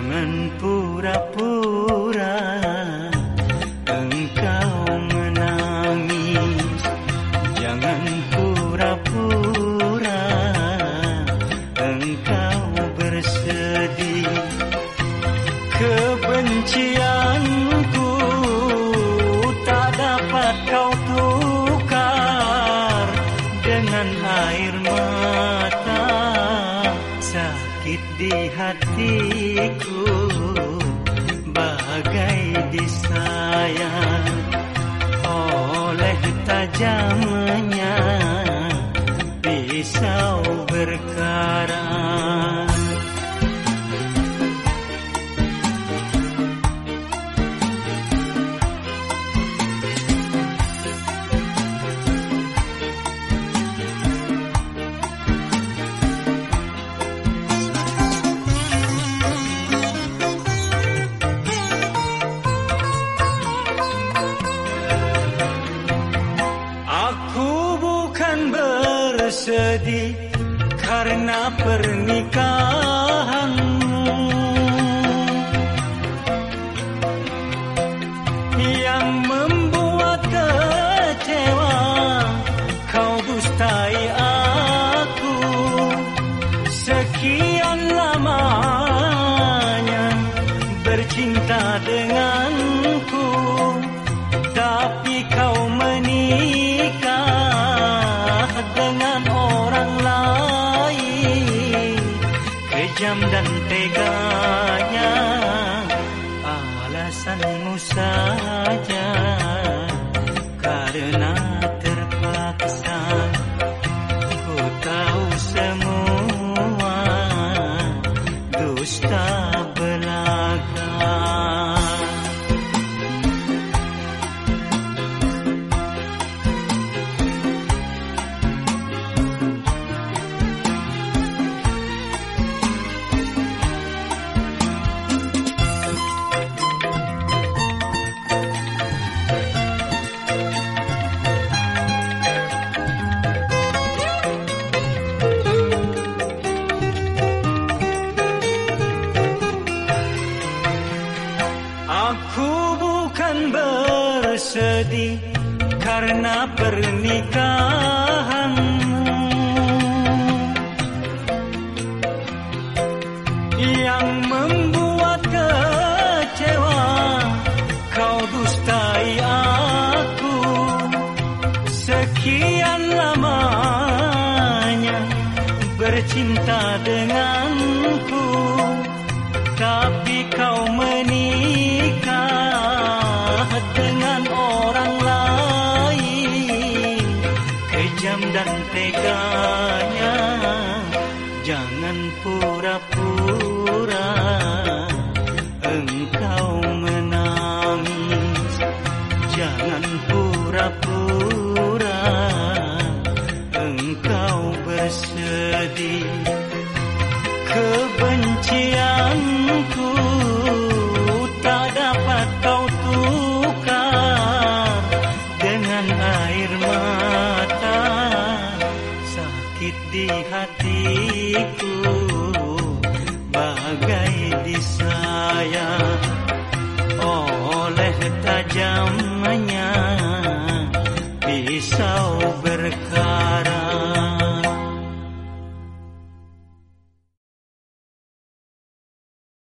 Jangan pura-pura engkau menangis. Jangan pura-pura engkau bersedih. Kebencianku tak dapat kau tukar Dengan air mata sakit di hatiku bagai disayang oleh tajamnya pisau berkarat. Bersedih karena pernikahanmu. Yang membuat kecewa kau dustai aku. Sekian lamanya bercinta denganku teganya Alasanmu saja. Karena karena pernikahanmu yang membuat kecewa kau dustai aku. Sekian lamanya bercinta denganku. Tapi kau teganya jangan pura-pura. Engkau menangis jangan pura-pura. Engkau bersedih kebencianku di hatiku bagai disayang oleh tajamnya pisau